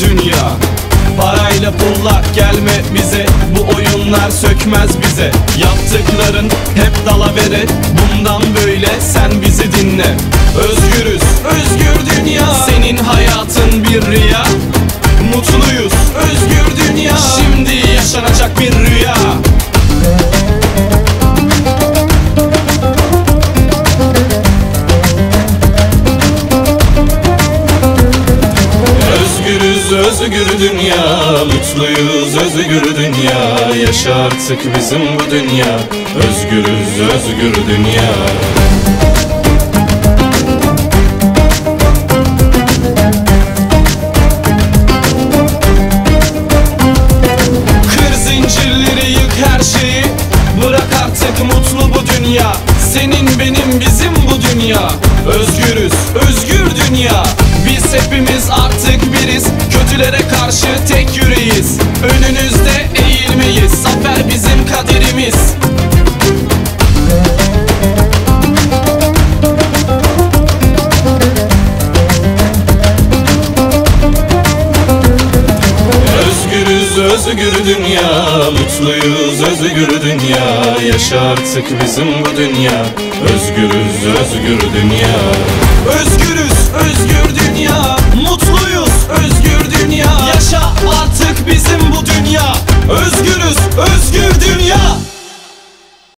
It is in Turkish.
dünya. Parayla pullak gelme bize Bu oyunlar sökmez bize. Yaptıkların hep dalavere Bundan böyle sen bizi dinle. Özgürüz, özgür dünya. Senin hayatın bir rüya. Mutluyuz, özgür dünya. Şimdi yaşanacak bir rüya özgür dünya Mutluyuz özgür dünya. Yaşa artık bizim bu dünya. Özgürüz özgür dünya. Kır zincirleri yık her şeyi. Bırak artık mutlu bu dünya. Senin benim bizim bu dünya. Özgürüz özgür dünya. Biz hepimiz artık Kötülere karşı tek yüreğiz. Önünüzde eğilmeyiz Zafer bizim kaderimiz. Özgürüz özgür dünya. Mutluyuz özgür dünya. Yaşa artık bizim bu dünya. Özgürüz özgür dünya. Özgür